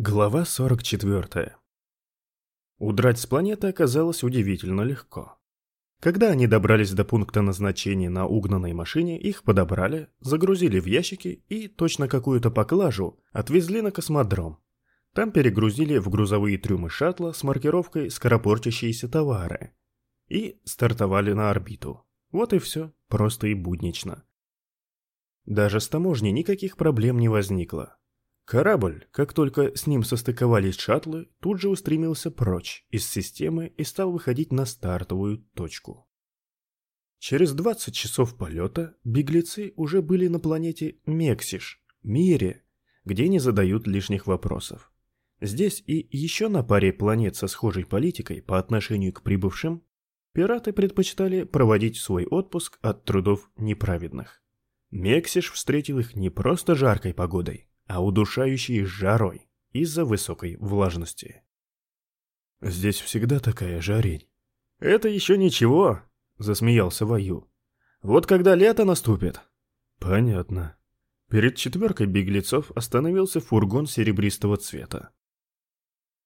Глава 44. Удрать с планеты оказалось удивительно легко. Когда они добрались до пункта назначения на угнанной машине, их подобрали, загрузили в ящики и, точно какую-то поклажу, отвезли на космодром. Там перегрузили в грузовые трюмы шаттла с маркировкой «Скоропортящиеся товары» и стартовали на орбиту. Вот и все, просто и буднично. Даже с таможней никаких проблем не возникло. Корабль, как только с ним состыковались шаттлы, тут же устремился прочь из системы и стал выходить на стартовую точку. Через 20 часов полета беглецы уже были на планете Мексиш, мире, где не задают лишних вопросов. Здесь и еще на паре планет со схожей политикой по отношению к прибывшим, пираты предпочитали проводить свой отпуск от трудов неправедных. Мексиш встретил их не просто жаркой погодой, а удушающей жарой из-за высокой влажности. «Здесь всегда такая жарень». «Это еще ничего», — засмеялся Ваю. «Вот когда лето наступит». «Понятно». Перед четверкой беглецов остановился фургон серебристого цвета.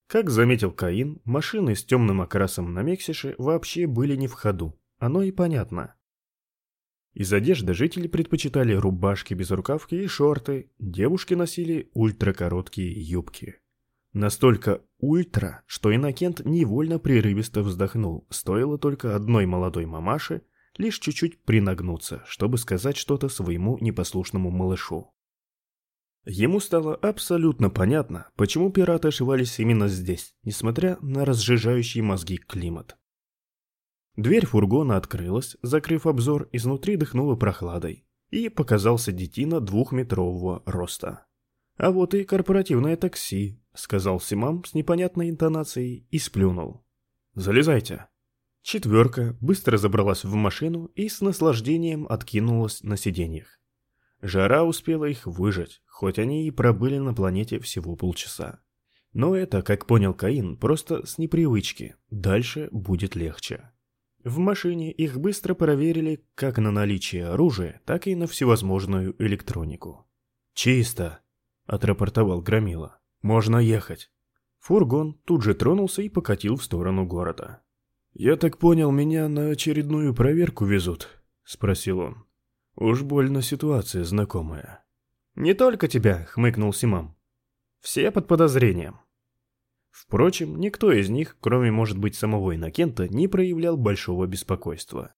Как заметил Каин, машины с темным окрасом на Мексише вообще были не в ходу. Оно и понятно. Из одежды жители предпочитали рубашки без рукавки и шорты, девушки носили ультракороткие юбки. Настолько ультра, что Иннокент невольно прерывисто вздохнул, стоило только одной молодой мамаше лишь чуть-чуть принагнуться, чтобы сказать что-то своему непослушному малышу. Ему стало абсолютно понятно, почему пираты ошивались именно здесь, несмотря на разжижающий мозги климат. Дверь фургона открылась, закрыв обзор, изнутри дыхнуло прохладой, и показался детина двухметрового роста. «А вот и корпоративное такси», — сказал Симам с непонятной интонацией и сплюнул. «Залезайте». Четверка быстро забралась в машину и с наслаждением откинулась на сиденьях. Жара успела их выжать, хоть они и пробыли на планете всего полчаса. Но это, как понял Каин, просто с непривычки, дальше будет легче. В машине их быстро проверили как на наличие оружия, так и на всевозможную электронику. «Чисто», — отрапортовал Громила. «Можно ехать». Фургон тут же тронулся и покатил в сторону города. «Я так понял, меня на очередную проверку везут?» — спросил он. «Уж больно ситуация знакомая». «Не только тебя», — хмыкнул Симам. «Все под подозрением». Впрочем, никто из них, кроме, может быть, самого Иннокента, не проявлял большого беспокойства.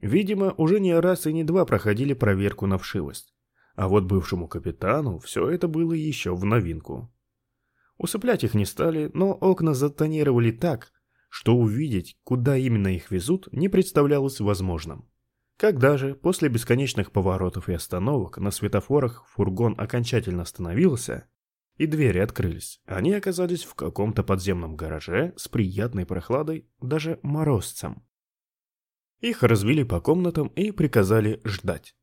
Видимо, уже не раз и не два проходили проверку на вшивость. А вот бывшему капитану все это было еще в новинку. Усыплять их не стали, но окна затонировали так, что увидеть, куда именно их везут, не представлялось возможным. Когда же, после бесконечных поворотов и остановок, на светофорах фургон окончательно остановился, и двери открылись. Они оказались в каком-то подземном гараже с приятной прохладой, даже морозцем. Их развели по комнатам и приказали ждать.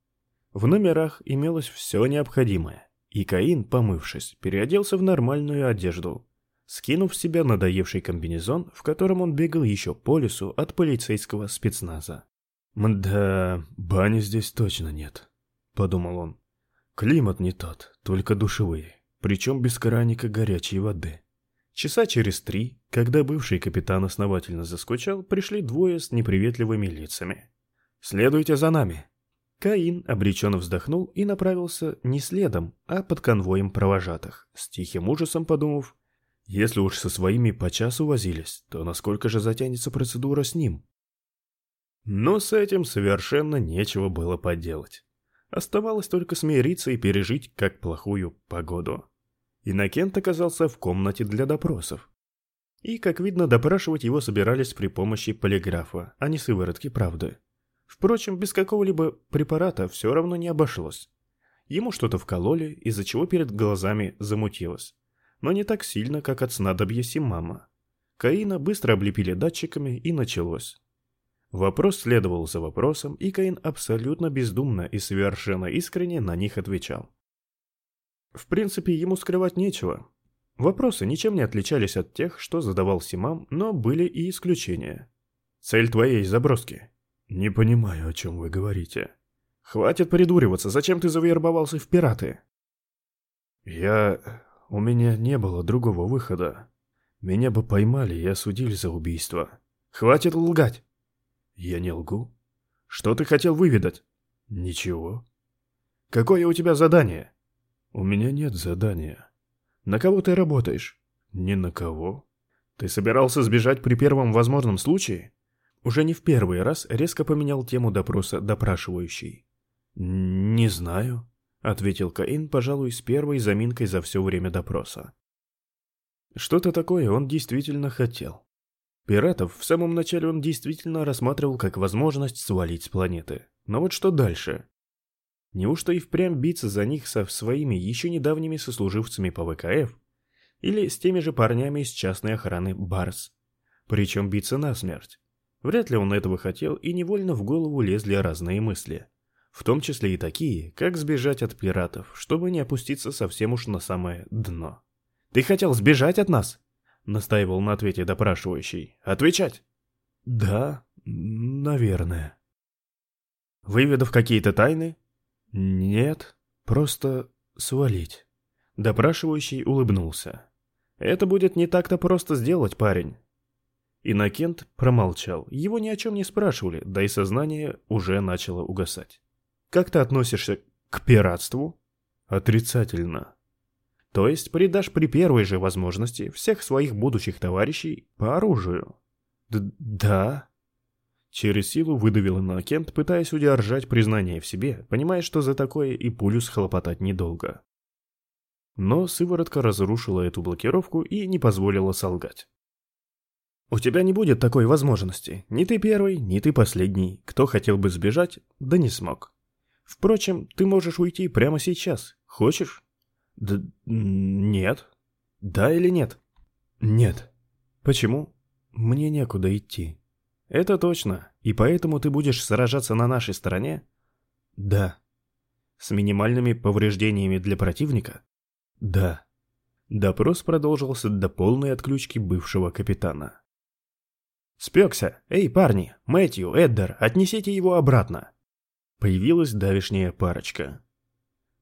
В номерах имелось все необходимое, и Каин, помывшись, переоделся в нормальную одежду, скинув с себя надоевший комбинезон, в котором он бегал еще по лесу от полицейского спецназа. «Мда, бани здесь точно нет», — подумал он. «Климат не тот, только душевые» причем без краника горячей воды. Часа через три, когда бывший капитан основательно заскучал, пришли двое с неприветливыми лицами. «Следуйте за нами!» Каин обреченно вздохнул и направился не следом, а под конвоем провожатых, с тихим ужасом подумав, если уж со своими по часу возились, то насколько же затянется процедура с ним? Но с этим совершенно нечего было поделать. Оставалось только смириться и пережить как плохую погоду. Иннокент оказался в комнате для допросов. И, как видно, допрашивать его собирались при помощи полиграфа, а не сыворотки правды. Впрочем, без какого-либо препарата все равно не обошлось. Ему что-то вкололи, из-за чего перед глазами замутилось. Но не так сильно, как от снадобья Симама. Каина быстро облепили датчиками и началось. Вопрос следовал за вопросом, и Каин абсолютно бездумно и совершенно искренне на них отвечал. В принципе, ему скрывать нечего. Вопросы ничем не отличались от тех, что задавал Симам, но были и исключения. Цель твоей заброски? Не понимаю, о чем вы говорите. Хватит придуриваться, зачем ты завербовался в пираты? Я... У меня не было другого выхода. Меня бы поймали и осудили за убийство. Хватит лгать. Я не лгу. Что ты хотел выведать? Ничего. Какое у тебя задание? У меня нет задания. На кого ты работаешь? Ни на кого. Ты собирался сбежать при первом возможном случае? Уже не в первый раз резко поменял тему допроса допрашивающий. «Не знаю», — ответил Каин, пожалуй, с первой заминкой за все время допроса. Что-то такое он действительно хотел. Пиратов в самом начале он действительно рассматривал как возможность свалить с планеты. Но вот что дальше? Неужто и впрямь биться за них со своими еще недавними сослуживцами по ВКФ? Или с теми же парнями из частной охраны Барс? Причем биться насмерть. Вряд ли он этого хотел, и невольно в голову лезли разные мысли. В том числе и такие, как сбежать от пиратов, чтобы не опуститься совсем уж на самое дно. «Ты хотел сбежать от нас?» — настаивал на ответе допрашивающий. «Отвечать!» «Да, наверное». «Выведав какие-то тайны?» «Нет, просто свалить». Допрашивающий улыбнулся. «Это будет не так-то просто сделать, парень». Иннокент промолчал, его ни о чем не спрашивали, да и сознание уже начало угасать. «Как ты относишься к пиратству?» «Отрицательно». «То есть предашь при первой же возможности всех своих будущих товарищей по оружию?» Д «Да». Через силу выдавил Иннокент, пытаясь удержать признание в себе, понимая, что за такое и пулю схлопотать недолго. Но сыворотка разрушила эту блокировку и не позволила солгать. «У тебя не будет такой возможности. Ни ты первый, ни ты последний. Кто хотел бы сбежать, да не смог. Впрочем, ты можешь уйти прямо сейчас. Хочешь?» «Да... нет». «Да или нет?» «Нет». «Почему?» «Мне некуда идти». «Это точно. И поэтому ты будешь сражаться на нашей стороне?» «Да». «С минимальными повреждениями для противника?» «Да». Допрос продолжился до полной отключки бывшего капитана. «Спекся! Эй, парни! Мэтью, Эддер, отнесите его обратно!» Появилась давишняя парочка.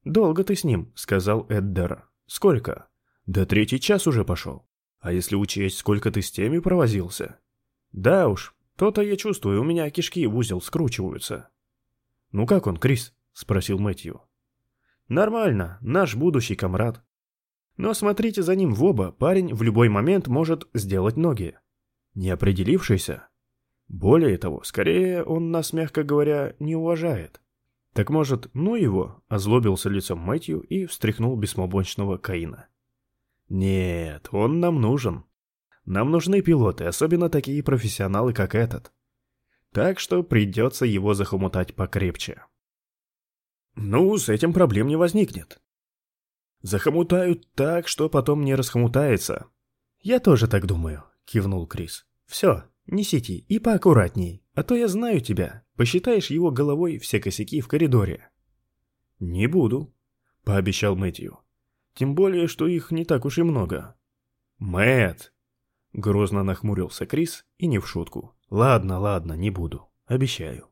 «Долго ты с ним», — сказал Эддер. «Сколько?» «Да третий час уже пошел. А если учесть, сколько ты с теми провозился?» «Да уж, то-то я чувствую, у меня кишки в узел скручиваются». «Ну как он, Крис?» — спросил Мэтью. «Нормально, наш будущий комрад. Но смотрите за ним в оба, парень в любой момент может сделать ноги. Не определившийся? Более того, скорее он нас, мягко говоря, не уважает. Так может, ну его, озлобился лицом Мэтью и встряхнул бессмолбончного Каина. Нет, он нам нужен. Нам нужны пилоты, особенно такие профессионалы, как этот. Так что придется его захомутать покрепче. Ну, с этим проблем не возникнет. Захомутают так, что потом не расхомутается. Я тоже так думаю, кивнул Крис. Все, несите и поаккуратней, а то я знаю тебя. Посчитаешь его головой все косяки в коридоре. Не буду, пообещал Мэтью. Тем более, что их не так уж и много. Мэт, Грозно нахмурился Крис и не в шутку. «Ладно, ладно, не буду. Обещаю».